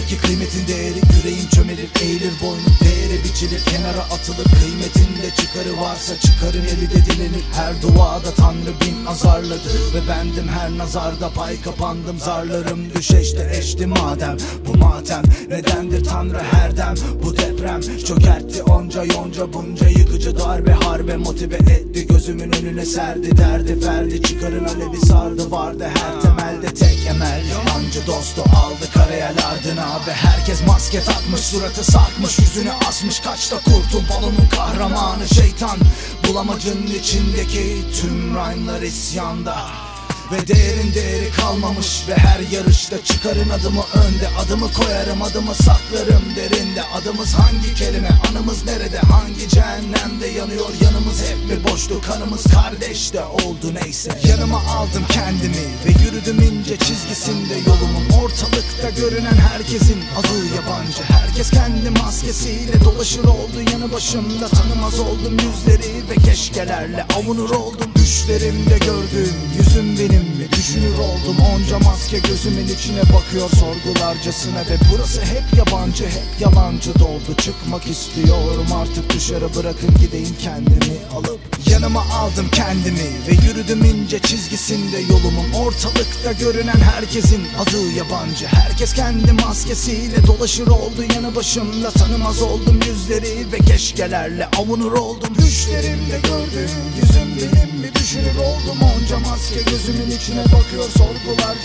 Demek ki kıymetin değeri. Yüreğim çömelir eğilir boynum Değeri biçilir. Kenara atılır kıymetinde çıkarı varsa çıkarın eli de dilenir. Her duada tanrı bin azarladı. Ve bendim her nazarda pay kapandım. Zarlarım düşeşte eşti madem? Bu matem nedendir? Tanrı her dem Bu deprem çökertti onca yonca bunca Yıkıcı darbe. Harbe motive etti Gözümün önüne serdi. Derdi ferdi Çıkarın alevi sardı vardı her temelde tek emel. Yalancı dostu aldı karayel ardına Ve herkes maske takmış suratı sarkmış Yüzünü asmış. Kaçta kurtul balonun kahramanı şeytan. Bulamacın içindeki tüm rhyme'lar isyanda ve değerin değeri kalmamış ve her yarışta çıkarın adımı önde. Adımı koyarım adımı saklarım derinde. Adımız hangi kelime anımız nerede? Hangi cehennemde yanıyor? Yanımız hep mi boştu? Kanımız kardeş de oldu neyse. Yanıma aldım kendimi ve yürüdüm ince çizgisinde. Yolumun Ortalıkta görünen herkesin adı yabancı. Herkes kendi maskesiyle dolaşır oldu yanı başımda. Tanımaz oldum yüzleri ve keşkelerle avunur oldum Düşlerimde gördüğüm yüzüm benim mi? Düşünür oldum Onca maske gözümün içine bakıyor sorgularcasına. Ve burası hep yabancı hep yalancı doldu. Çıkmak istiyorum artık dışarı bırakın gideyim kendimi alıp Yanıma aldım kendimi. Ve yürüdüm ince çizgisinde yolumun Ortalıkta görünen herkesin adı yabancı. Herkes kendi maskesiyle dolaşır oldu yanı başımda. Tanımaz oldum yüzleri ve keşkelerle avunur oldum. Düşlerimde gördüğüm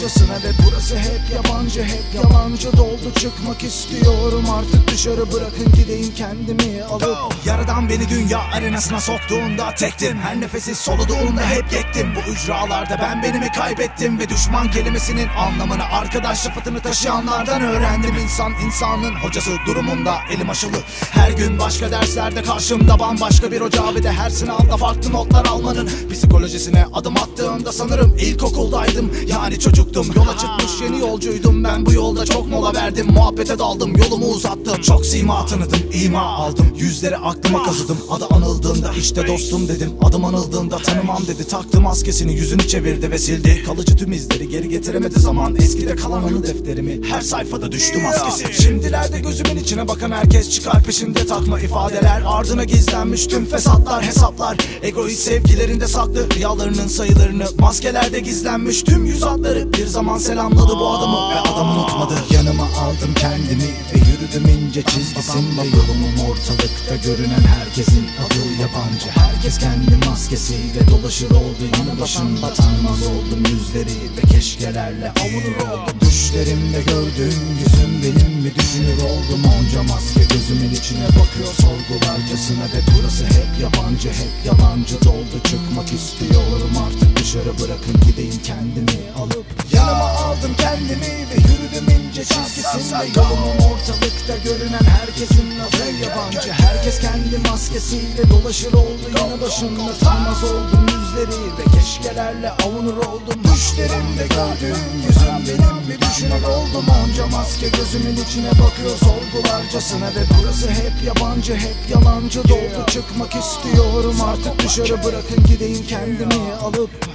sorgularcasına Ve burası hep yabancı hep yalancı doldu Çıkmak istiyorum. Artık dışarı bırakın gideyim kendimi alıp. Yaradan beni dünya arenasına soktuğunda tektim. Her nefesi soluduğunda hep yektim. Bu ücralarda ben benimi kaybettim. Ve düşman kelimesinin anlamını arkadaş sıfatını taşıyanlardan öğrendim. İnsan insanın hocası durumunda elim aşılı. Her gün başka derslerde karşımda bambaşka bir hoca. Ve de her sınavda farklı notlar almanın Psikolojisine adım attığımda sanırım ilkokuldaydım. Yani çocuktum. Yola çıkmış yeni yolcuydum Ben bu yolda çok mola verdim. Muhabbete daldım Yolumu uzattım. Çok sima tanıdım ima aldım. Yüzleri aklıma kazıdım. Adı anıldığında işte dostum dedim. Adım anıldığında tanımam dedi. Taktı maskesini yüzünü çevirdi ve sildi. Kalıcı tüm izleri geri getiremedi zaman. Eskide kalan anı defterimi her sayfada düştü maskesi. Şimdilerde gözümün içine bakan herkes çıkar peşinde takma ifadeler. Ardına gizlenmiş tüm fesatlar hesaplar. Egoist sevgilerinde saklı rüyalarının sayılarını. Maskelerde gizlenmiş tüm yüz hatları. Bir zaman selamladı bu adamı ve adam unutmadı. Yanıma aldım kendimi ve yürüdüm ince çizgisinde Yolumun ortalıkta görünen herkesin adı yabancı. Herkes kendi maskesiyle dolaşır oldu yanı başımda Tanımaz oldum yüzleri ve keşkelerle avunur oldum. Düşlerimde gördüğüm yüzüm benim mi düşünür oldum? Onca maske gözümün içine bakıyor sorgularcasına Ve burası hep yabancı hep yalancı doldu. Çıkmak istiyorum artık dışarı bırakın gideyim kendimi alıp Yanıma aldım kendimi ve yürüdüm ince çizgisinde. Yolumun ortalıkta görünen herkesin adı yabancı. Herkes kendi maskesiyle dolaşır oldu yanı başımda Tanımaz oldum yüzleri ve keşkelerle avunur oldum. Düşlerimde gördüğüm yüzüm benim mi düşünür oldum. Onca maske gözümün içine bakıyor sorgularcasına Ve burası hep yabancı hep yalancı. Doldu Çıkmak istiyorum artık dışarı bırakın gideyim kendimi alıp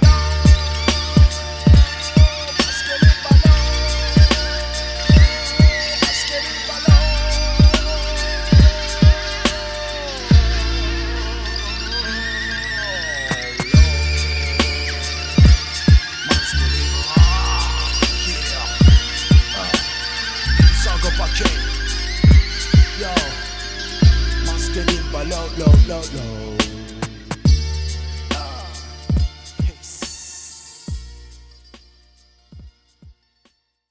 low, low, low, low.